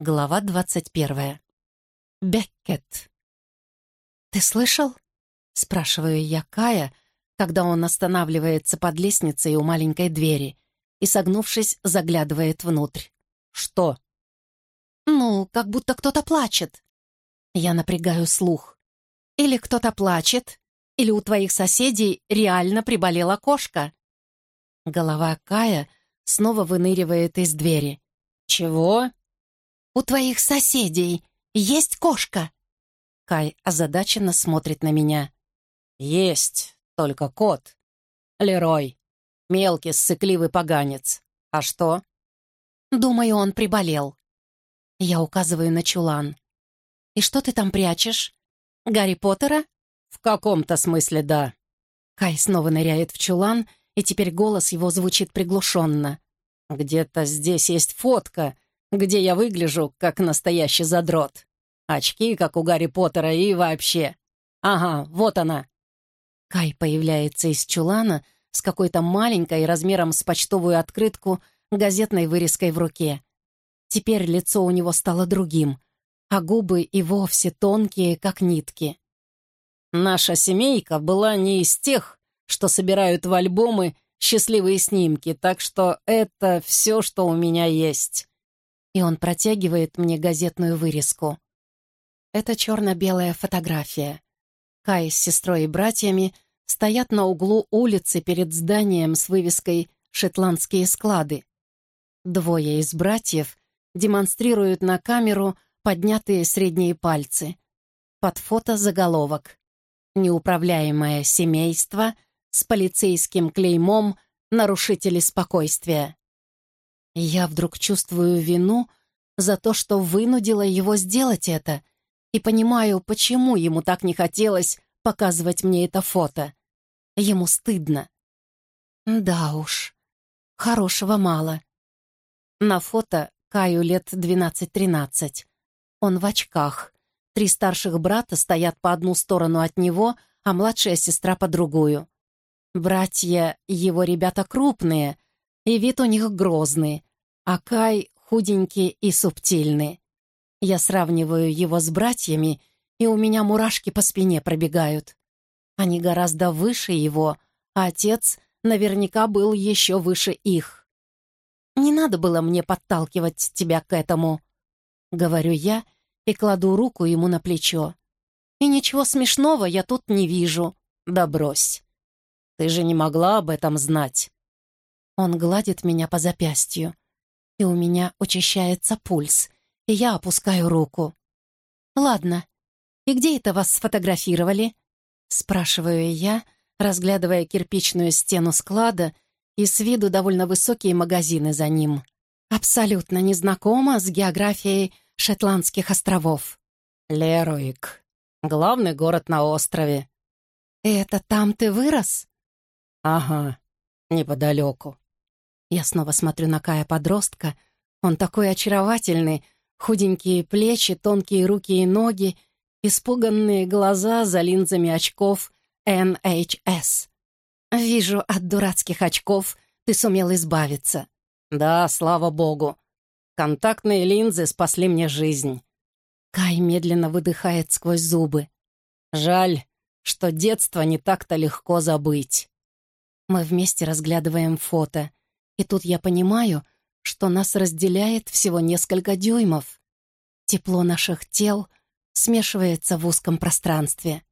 Глава двадцать первая. Беккет. «Ты слышал?» — спрашиваю я Кая, когда он останавливается под лестницей у маленькой двери и, согнувшись, заглядывает внутрь. «Что?» «Ну, как будто кто-то плачет». Я напрягаю слух. «Или кто-то плачет, или у твоих соседей реально приболела кошка». Голова Кая снова выныривает из двери. «Чего?» «У твоих соседей есть кошка?» Кай озадаченно смотрит на меня. «Есть, только кот. Лерой. Мелкий, ссыкливый поганец. А что?» «Думаю, он приболел». Я указываю на чулан. «И что ты там прячешь? Гарри Поттера?» «В каком-то смысле, да». Кай снова ныряет в чулан, и теперь голос его звучит приглушенно. «Где-то здесь есть фотка, где я выгляжу как настоящий задрот. Очки, как у Гарри Поттера, и вообще. Ага, вот она». Кай появляется из чулана с какой-то маленькой размером с почтовую открытку газетной вырезкой в руке. Теперь лицо у него стало другим, а губы и вовсе тонкие, как нитки. Наша семейка была не из тех, что собирают в альбомы счастливые снимки, так что это все, что у меня есть. И он протягивает мне газетную вырезку. Это черно-белая фотография. Кай с сестрой и братьями стоят на углу улицы перед зданием с вывеской «Шотландские склады». Двое из братьев демонстрируют на камеру поднятые средние пальцы. Под фото заголовок неуправляемое семейство с полицейским клеймом нарушители спокойствия. Я вдруг чувствую вину за то, что вынудила его сделать это, и понимаю, почему ему так не хотелось показывать мне это фото. Ему стыдно. Да уж, хорошего мало. На фото Каю лет 12-13. Он в очках, Три старших брата стоят по одну сторону от него, а младшая сестра по другую. Братья его ребята крупные, и вид у них грозный, а Кай худенький и субтильный. Я сравниваю его с братьями, и у меня мурашки по спине пробегают. Они гораздо выше его, а отец наверняка был еще выше их. «Не надо было мне подталкивать тебя к этому», — говорю я, — и кладу руку ему на плечо. «И ничего смешного я тут не вижу. Да брось. Ты же не могла об этом знать». Он гладит меня по запястью, и у меня учащается пульс, и я опускаю руку. «Ладно, и где это вас сфотографировали?» Спрашиваю я, разглядывая кирпичную стену склада и с виду довольно высокие магазины за ним. Абсолютно незнакома с географией Шотландских островов. Леруик. Главный город на острове. Это там ты вырос? Ага, неподалеку. Я снова смотрю на Кая-подростка. Он такой очаровательный. Худенькие плечи, тонкие руки и ноги, испуганные глаза за линзами очков NHS. Вижу, от дурацких очков ты сумел избавиться. Да, слава богу. Контактные линзы спасли мне жизнь. Кай медленно выдыхает сквозь зубы. Жаль, что детство не так-то легко забыть. Мы вместе разглядываем фото, и тут я понимаю, что нас разделяет всего несколько дюймов. Тепло наших тел смешивается в узком пространстве.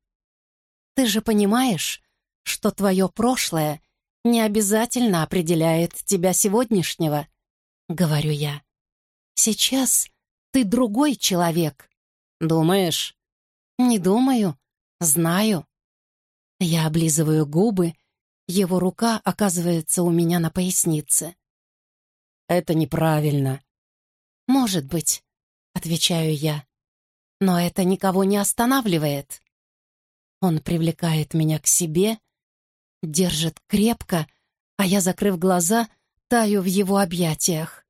Ты же понимаешь, что твое прошлое не обязательно определяет тебя сегодняшнего, — говорю я. Сейчас ты другой человек. Думаешь? Не думаю. Знаю. Я облизываю губы, его рука оказывается у меня на пояснице. Это неправильно. Может быть, отвечаю я. Но это никого не останавливает. Он привлекает меня к себе, держит крепко, а я, закрыв глаза, таю в его объятиях.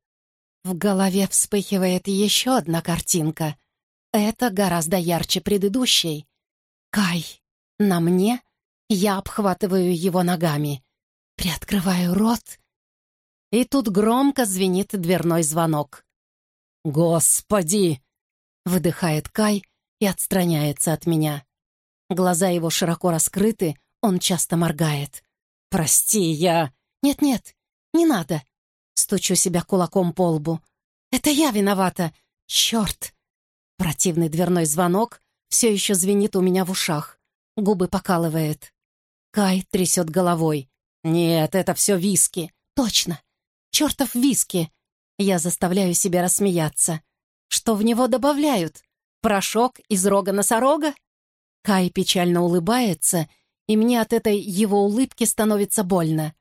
В голове вспыхивает еще одна картинка. Это гораздо ярче предыдущей. Кай. На мне. Я обхватываю его ногами. Приоткрываю рот. И тут громко звенит дверной звонок. «Господи!» — выдыхает Кай и отстраняется от меня. Глаза его широко раскрыты, он часто моргает. «Прости, я...» «Нет-нет, не надо!» Стучу себя кулаком по лбу. «Это я виновата! Черт!» Противный дверной звонок все еще звенит у меня в ушах. Губы покалывает. Кай трясет головой. «Нет, это все виски». «Точно! Чертов виски!» Я заставляю себя рассмеяться. Что в него добавляют? Порошок из рога носорога? Кай печально улыбается, и мне от этой его улыбки становится больно.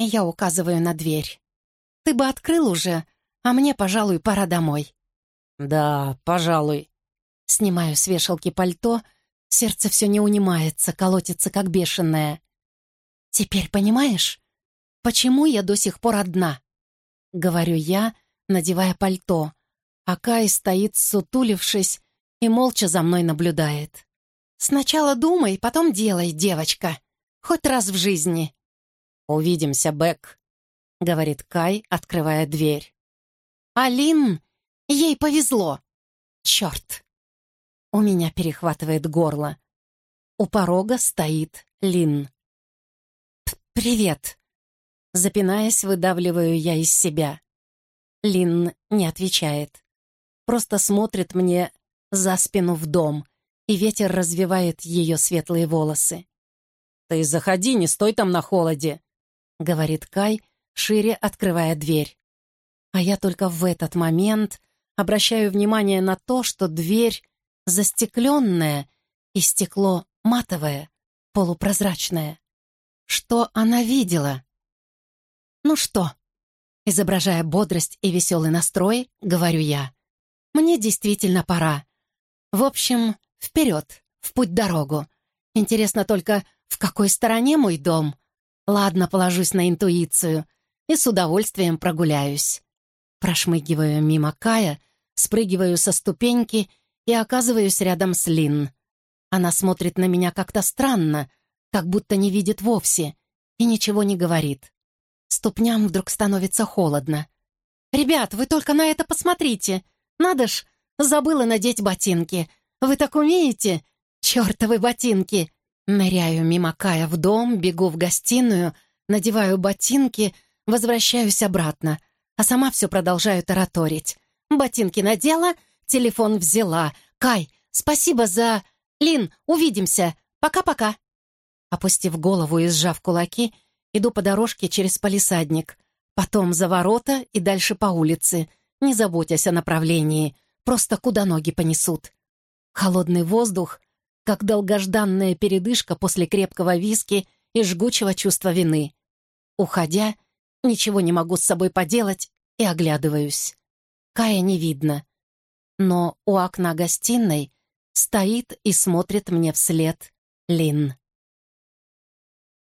Я указываю на дверь. «Ты бы открыл уже, а мне, пожалуй, пора домой». «Да, пожалуй». Снимаю с вешалки пальто, сердце все не унимается, колотится как бешеное. «Теперь понимаешь, почему я до сих пор одна?» Говорю я, надевая пальто, а Кай стоит, сутулившись, и молча за мной наблюдает. «Сначала думай, потом делай, девочка. Хоть раз в жизни». «Увидимся, Бэк», — говорит Кай, открывая дверь. «Алин, ей повезло. Черт!» У меня перехватывает горло. У порога стоит Лин. «Привет!» Запинаясь, выдавливаю я из себя. Лин не отвечает. Просто смотрит мне за спину в дом, и ветер развивает ее светлые волосы. «Ты заходи, не стой там на холоде», — говорит Кай, шире открывая дверь. А я только в этот момент обращаю внимание на то, что дверь застекленная и стекло матовое, полупрозрачное. Что она видела? «Ну что?» Изображая бодрость и веселый настрой, говорю я. «Мне действительно пора. В общем, вперед, в путь-дорогу. Интересно только, в какой стороне мой дом? Ладно, положусь на интуицию и с удовольствием прогуляюсь». Прошмыгиваю мимо Кая, спрыгиваю со ступеньки и оказываюсь рядом с Лин. Она смотрит на меня как-то странно, как будто не видит вовсе, и ничего не говорит. Ступням вдруг становится холодно. «Ребят, вы только на это посмотрите! Надо ж, забыла надеть ботинки. Вы так умеете? Чёртовы ботинки!» Ныряю мимо Кая в дом, бегу в гостиную, надеваю ботинки, возвращаюсь обратно, а сама все продолжаю тараторить. Ботинки надела, телефон взяла. «Кай, спасибо за... Лин, увидимся! Пока-пока!» Опустив голову и сжав кулаки, Иду по дорожке через палисадник, потом за ворота и дальше по улице, не заботясь о направлении, просто куда ноги понесут. Холодный воздух, как долгожданная передышка после крепкого виски и жгучего чувства вины. Уходя, ничего не могу с собой поделать и оглядываюсь. Кая не видно. Но у окна гостиной стоит и смотрит мне вслед Лин.